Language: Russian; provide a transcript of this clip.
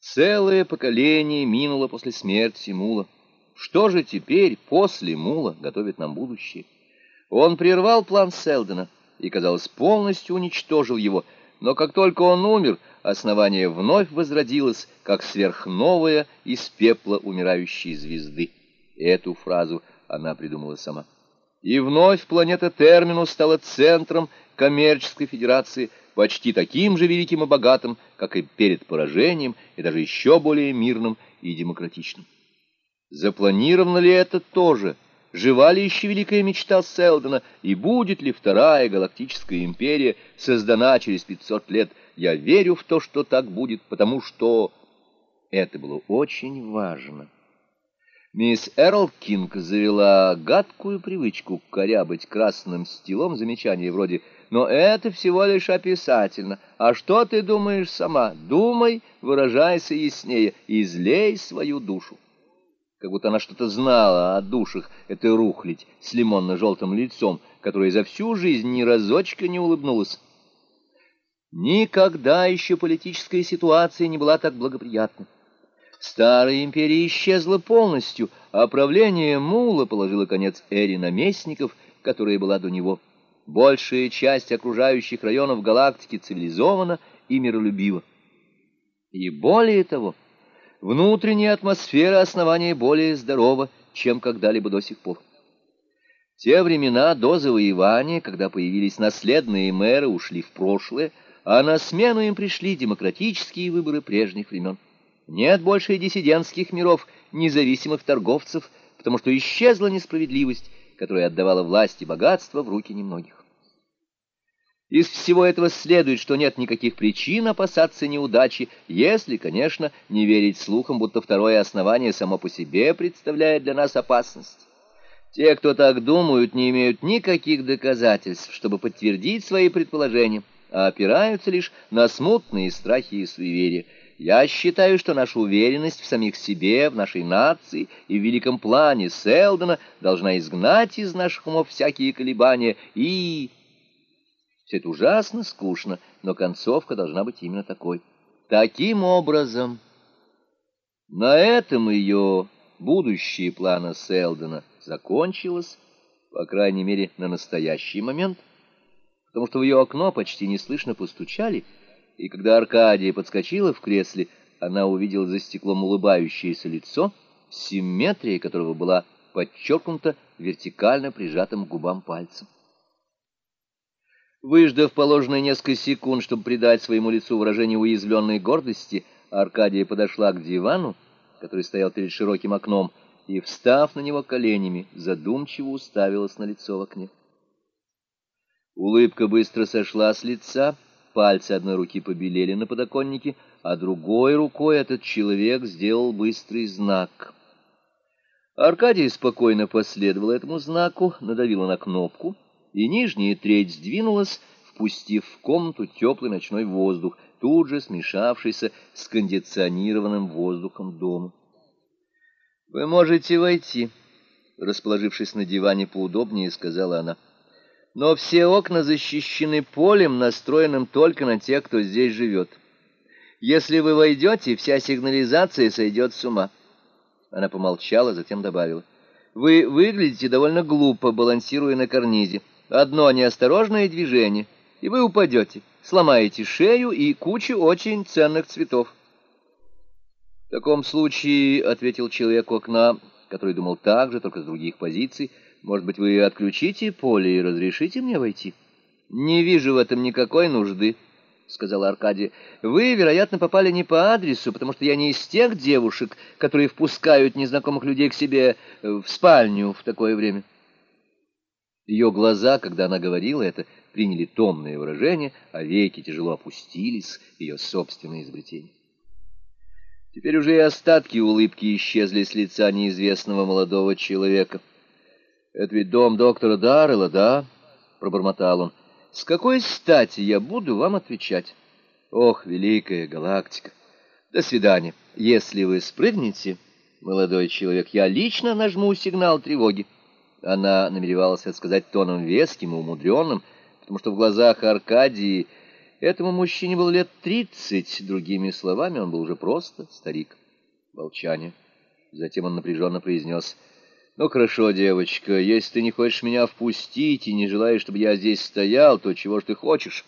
Целое поколение минуло после смерти Мула. Что же теперь, после Мула, готовит нам будущее? Он прервал план Селдена и, казалось, полностью уничтожил его, но как только он умер, основание вновь возродилось, как сверхновая из пепла умирающей звезды. Эту фразу она придумала сама. И вновь планета Терминус стала центром коммерческой федерации, почти таким же великим и богатым, как и перед поражением, и даже еще более мирным и демократичным. Запланировано ли это тоже? Жива ли еще великая мечта Селдона? И будет ли вторая галактическая империя создана через 500 лет? Я верю в то, что так будет, потому что это было очень важно. Мисс Эрл Кинг завела гадкую привычку корябать красным стилом замечания вроде «но это всего лишь описательно, а что ты думаешь сама? Думай, выражайся яснее, излей свою душу» как будто она что-то знала о душах этой рухлядь с лимонно-желтым лицом, которая за всю жизнь ни разочка не улыбнулась. Никогда еще политическая ситуация не была так благоприятна. Старая империя исчезла полностью, а правление Мула положило конец эре наместников, которая была до него. Большая часть окружающих районов галактики цивилизована и миролюбива. И более того, Внутренняя атмосфера основания более здорова, чем когда-либо до сих пор. Те времена до завоевания, когда появились наследные мэры, ушли в прошлое, а на смену им пришли демократические выборы прежних времен. Нет больше диссидентских миров, независимых торговцев, потому что исчезла несправедливость, которая отдавала власть и богатство в руки немногих. Из всего этого следует, что нет никаких причин опасаться неудачи, если, конечно, не верить слухам, будто второе основание само по себе представляет для нас опасность. Те, кто так думают, не имеют никаких доказательств, чтобы подтвердить свои предположения, а опираются лишь на смутные страхи и суеверия. Я считаю, что наша уверенность в самих себе, в нашей нации и в великом плане Селдона должна изгнать из наших умов всякие колебания и все это ужасно скучно, но концовка должна быть именно такой. Таким образом, на этом ее будущее плана Селдона закончилось, по крайней мере, на настоящий момент, потому что в ее окно почти неслышно постучали, и когда Аркадия подскочила в кресле, она увидела за стеклом улыбающееся лицо, симметрия которого была подчеркнута вертикально прижатым к губам пальцем. Выждав положенные несколько секунд, чтобы придать своему лицу выражение уязвленной гордости, Аркадия подошла к дивану, который стоял перед широким окном, и, встав на него коленями, задумчиво уставилась на лицо в окне. Улыбка быстро сошла с лица, пальцы одной руки побелели на подоконнике, а другой рукой этот человек сделал быстрый знак. Аркадия спокойно последовала этому знаку, надавила на кнопку — и нижняя треть сдвинулась, впустив в комнату теплый ночной воздух, тут же смешавшийся с кондиционированным воздухом дома. «Вы можете войти», — расположившись на диване поудобнее, сказала она. «Но все окна защищены полем, настроенным только на тех, кто здесь живет. Если вы войдете, вся сигнализация сойдет с ума». Она помолчала, затем добавила. «Вы выглядите довольно глупо, балансируя на карнизе. Одно неосторожное движение, и вы упадете, сломаете шею и кучу очень ценных цветов. В таком случае, — ответил человек у окна, который думал так же, только с других позиций, — может быть, вы отключите поле и разрешите мне войти? Не вижу в этом никакой нужды, — сказала Аркадия. Вы, вероятно, попали не по адресу, потому что я не из тех девушек, которые впускают незнакомых людей к себе в спальню в такое время. Ее глаза, когда она говорила это, приняли томное выражение, а веки тяжело опустились, ее собственное изобретение. Теперь уже и остатки улыбки исчезли с лица неизвестного молодого человека. «Это ведь дом доктора Даррелла, да?» — пробормотал он. «С какой стати я буду вам отвечать?» «Ох, великая галактика! До свидания. Если вы спрыгнете, молодой человек, я лично нажму сигнал тревоги». Она намеревалась сказать тоном веским и умудренным, потому что в глазах Аркадии Этому мужчине было лет тридцать, другими словами, он был уже просто старик. Молчание. Затем он напряженно произнес — «Ну хорошо, девочка, если ты не хочешь меня впустить и не желаешь, чтобы я здесь стоял, то чего ж ты хочешь?»